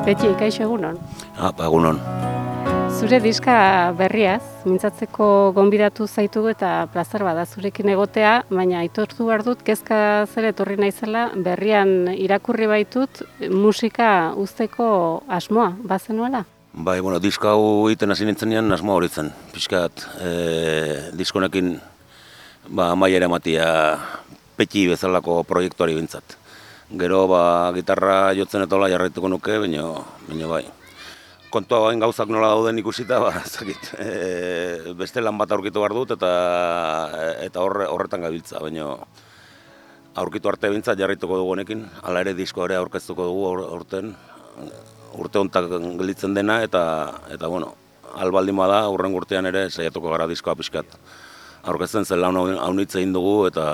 Beti, kaixo egunon. Ah, ba, egunon. Zure diska berriaz, mintzatzeko gonbidatu zaitugu eta plazar bada zurekin egotea, baina aitortu behar dut, kezka zer etorri naizela, berrian irakurri baitut musika uzteko asmoa, bazenuela? Bai, bueno, diska hau egiten hasi nintzenean asmoa hori zen. Piskat, e, diskonekin ba, maiera ematia peti bezalako proiektuari bintzat. Gero, ba, gitarra jotzen etola jarraituko nuke, baina, baina bai. Kontua bain gauzak nola dauden ikusita, ba, zakit, e, beste lan bat aurkitu behar dut eta eta horre, horretan gabiltza, baina aurkitu arte bintzat jarraituko dugu honekin, hala ere disko ere aurkeztuko dugu aur- aurten, urte hontak gelditzen dena eta eta bueno, albaldin bada urren urtean ere saiatuko gara diskoa pixkat. Aurkezten zen lan haunitze egin dugu eta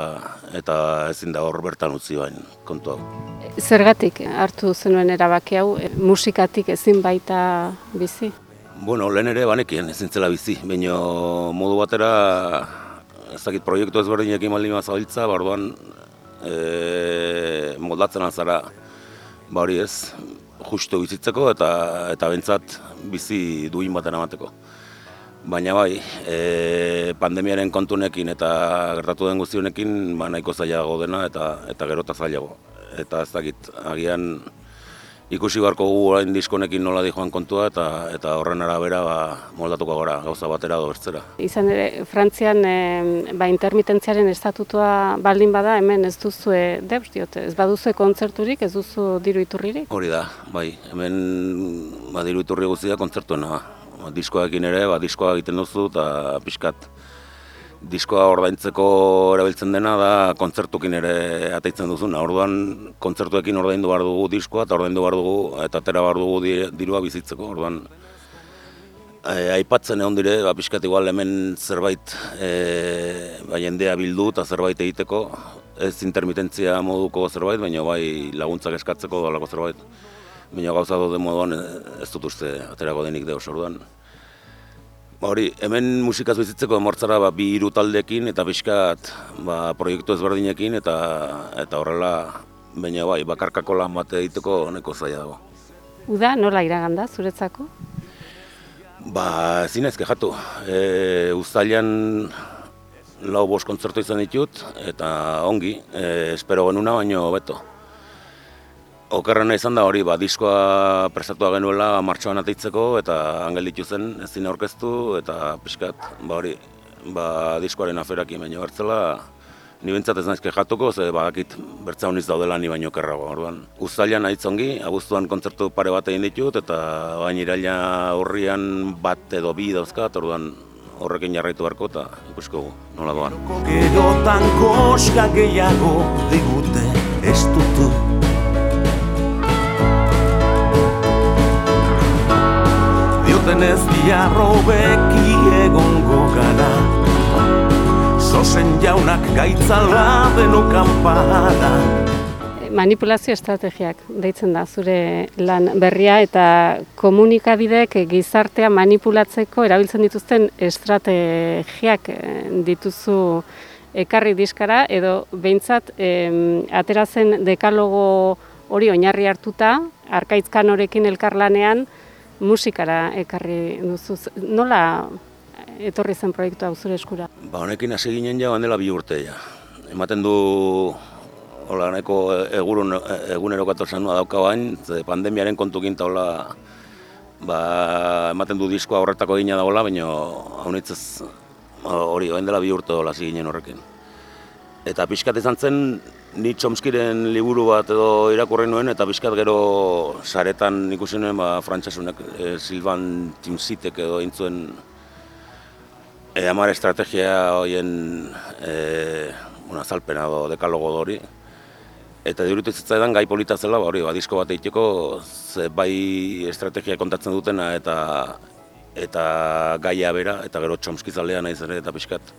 eta ezin da hor bertan utzi bain kontu hau. Zergatik hartu zenuen erabaki hau, e, musikatik ezin baita bizi? Bueno, lehen ere banekien ezin zela bizi, baina modu batera ez dakit proiektu ezberdinekin baldin bazabiltza, ba orduan e, moldatzen alzara ba hori ez, justu bizitzeko eta eta bentsat bizi duin baten emateko. Baina bai, e, pandemiaren kontunekin eta gertatu den guztionekin ba, nahiko zailago dena eta eta gero eta zailago. Eta ez dakit, agian ikusi beharko gu orain diskonekin nola di joan kontua eta eta horren arabera ba, moldatuko gara gauza batera edo bertzera. Izan ere, Frantzian e, ba, intermitentziaren estatutua baldin bada, hemen ez duzue, deus diote, ez baduzue kontzerturik, ez duzu diru iturririk? Hori da, bai, hemen ba, diru iturri guztia kontzertuena. Diskoekin ere, ba, diskoa egiten duzu eta pixkat diskoa ordaintzeko erabiltzen dena da kontzertukin ere ateitzen duzuna. Orduan kontzertuekin ordaindu behar dugu diskoa eta ordaindu behar dugu eta atera behar dugu di- dirua bizitzeko. Orduan e, aipatzen egon dire, ba, pixkat igual hemen zerbait e, ba, jendea bildu eta zerbait egiteko, ez intermitentzia moduko zerbait, baina bai laguntzak eskatzeko dalako zerbait. Baina gauza dode moduan e, ez dut uste aterako denik deus orduan. Ba hori, hemen musikaz bizitzeko emortzara ba, bi hiru taldekin eta pixkat ba, proiektu ezberdinekin eta eta horrela baina bai, bakarkako lan bat egiteko neko zaila dago. Uda, nola iraganda zuretzako? Ba, ezin ez kejatu. E, uztailan lau bost kontzertu izan ditut, eta ongi, e, espero genuna, baino beto. Okerrena izan da hori, ba, diskoa prestatua genuela martxoan ateitzeko, eta angel zen ezin aurkeztu, eta pixkat, ba hori, ba, diskoaren aferakin baino bertzela, ni bintzat ez naiz kejatuko, ze badakit bertza honiz daudela ni baino okerrago. Orduan, uztailan nahi ongi, abuztuan kontzertu pare bat egin ditut, eta bain iraila horrian bat edo bi dauzkat, orduan horrekin jarraitu beharko eta ikusko nola doan. Gerotan koska gehiago digute ez dutu Dioten ez diarro beki egongo gara. Zozen jaunak gaitzala denokan para Manipulazio estrategiak deitzen da zure lan berria eta komunikabideek gizartea manipulatzeko erabiltzen dituzten estrategiak eh, dituzu ekarri diskara edo behintzat em, atera zen dekalogo hori oinarri hartuta, arkaitzkan horekin elkarlanean musikara ekarri duzu. Nola etorri zen proiektu hau zure eskura? Ba, honekin hasi ginen ja dela bi urte ja. Ematen du hola nahiko egurun egunerokatu sanua dauka bain, pandemiaren kontukin ta hola ba, ematen du diskoa horretako egina dagoela, baina haunitzez hori orain dela bi urte hola hasi ginen horrekin. Eta pixkat izan zen, ni Chomskiren liburu bat edo irakurri nuen, eta pixkat gero saretan ikusi nuen ba, frantxasunek e, Silvan Timsitek edo intzuen e, amar estrategia horien e, bueno, azalpena edo dekalogo da hori. Eta dirutu zitzaidan gai polita zela, ba, hori, ba, disko bat egiteko, ze bai estrategia kontatzen dutena eta eta gaia bera, eta gero Chomsky zalea naiz ere, eta pixkat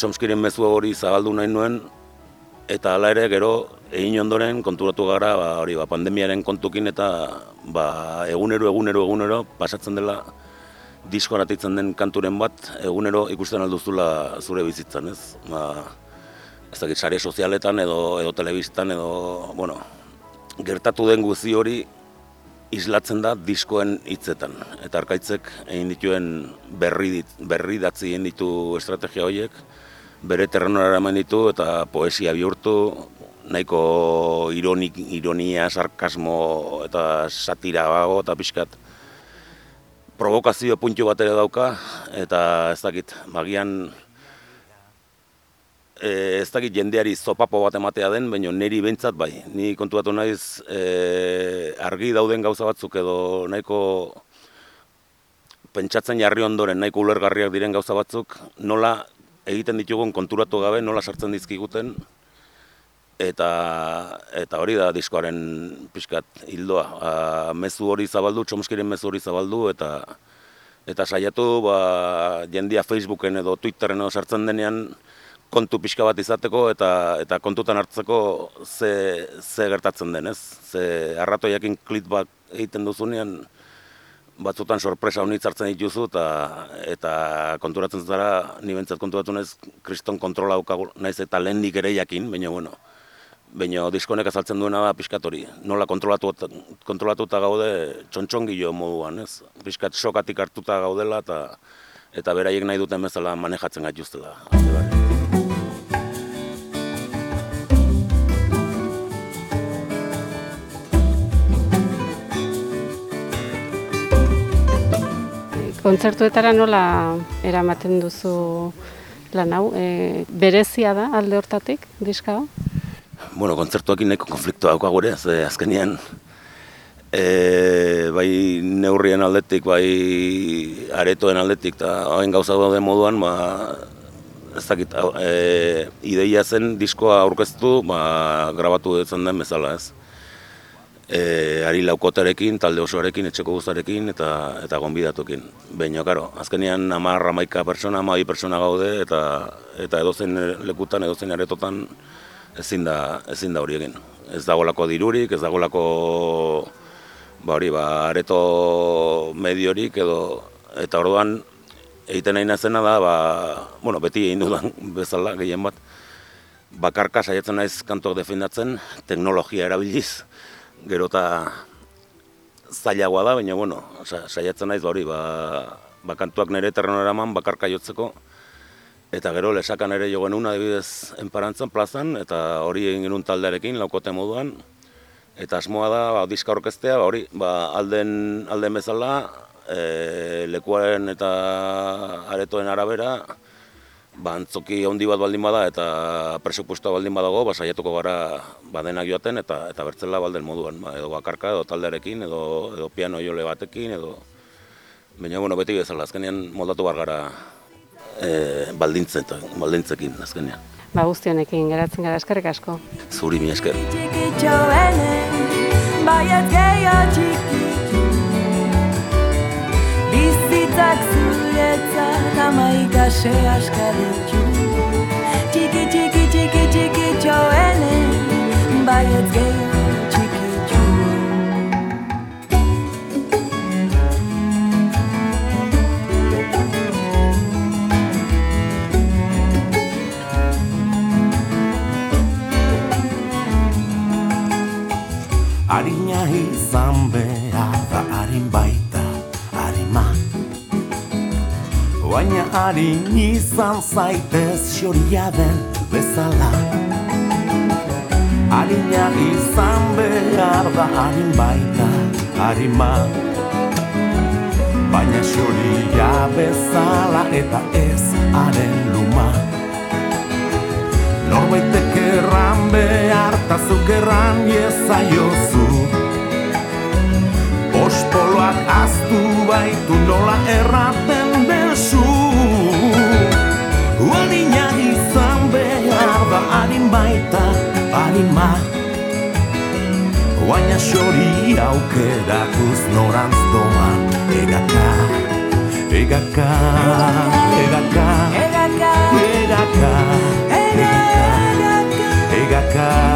Chomskyren mezu hori zabaldu nahi nuen, eta hala ere gero egin ondoren konturatu gara ba, hori, ba, pandemiaren kontukin eta ba, egunero, egunero, egunero pasatzen dela diskoan atitzen den kanturen bat egunero ikusten alduzula zure bizitzan, ez? Ba, ez dakit, sare sozialetan edo, edo telebistan edo, bueno, gertatu den guzti hori islatzen da diskoen hitzetan. Eta arkaitzek egin dituen berri, berri datzi egin ditu estrategia horiek, bere terrenora eraman ditu eta poesia bihurtu, nahiko ironik, ironia, sarkasmo eta satira bago eta pixkat provokazio puntu bat ere dauka eta ez dakit, magian e, ez dakit jendeari zopapo bat ematea den, baina niri behintzat bai. Ni kontuatu naiz e, argi dauden gauza batzuk edo nahiko pentsatzen jarri ondoren nahiko ulergarriak diren gauza batzuk, nola egiten ditugun konturatu gabe, nola sartzen dizkiguten, eta eta hori da diskoaren pixkat hildoa. A, mezu hori zabaldu, txomuskiren mezu hori zabaldu, eta eta saiatu ba, jendia Facebooken edo Twitteren edo sartzen denean, kontu pixka bat izateko eta eta kontutan hartzeko ze, ze gertatzen den, ez? Ze arratoiakin klit bat egiten duzunean batzutan sorpresa honitz hartzen dituzu eta eta konturatzen zara ni bentzat konturatu naiz kriston kontrola daukagu naiz eta lehendik ere jakin, baina bueno. Baina diskonek azaltzen duena da pixkat hori. Nola kontrolatu, kontrolatuta gaude txontxongilo moduan, ez? Pixkat sokatik hartuta gaudela eta eta beraiek nahi duten bezala manejatzen gaituztela. Kontzertuetara nola eramaten duzu lan hau? E, berezia da alde hortatik, diska? Bueno, kontzertuak nahiko konfliktu hauka gure, ze azkenean e, bai neurrien aldetik, bai aretoen aldetik, eta hain gauza daude moduan, ba, ez dakit, e, ideia zen diskoa aurkeztu, ba, grabatu dutzen den bezala ez e, ari laukotarekin, talde osoarekin, etxeko guztarekin eta eta gonbidatukin. Baina, karo, azkenean amarra maika persona, amai persona gaude eta eta edozen lekutan, edozen aretotan ezin da, ezin da hori egin. Ez dagolako dirurik, ez dagolako ba hori, ba, areto mediorik edo eta orduan egiten nahi nazena da, ba, bueno, beti egin dudan bezala gehien bat, bakarka saiatzen naiz kantok defendatzen, teknologia erabiliz, gero eta zailagoa da, baina bueno, saiatzen naiz hori, ba, ba kantuak nire terreno eraman bakarka jotzeko, eta gero lesakan ere jo genuen adibidez enparantzan plazan, eta hori egin genuen taldearekin, laukote moduan, eta asmoa da, ba, diska orkestea, ba, hori, ba, alden, alden bezala, e, lekuaren eta aretoen arabera, ba, antzoki handi bat baldin bada eta presupuestoa baldin badago, ba, saiatuko gara badenak joaten eta eta bertzela balden moduan, ba, edo bakarka, edo taldearekin, edo, edo piano jole batekin, edo... Baina, bueno, beti bezala, azkenean moldatu bar gara e, baldintzekin, azkenean. Ba, guztionekin, geratzen gara, eskerrik asko. Zuri, mi esker. Bizitzak zuretzat amaika se askaritxu Txiki, txiki, txiki, txiki, txoenen Baietz gehiago Baina harin izan zaitez xoria den bezala. Harina izan behar da harin baita harima Baina xoria bezala eta ez haren luma. Norbaitek erran behar ta zuk erran iezaiozu Ospoloak aztu baitu nola erraten desu Adina izan behar da harin baita harima Baina xori aukerakuz norantz doan Egaka, egaka, egaka, egaka, egaka, egaka, egaka.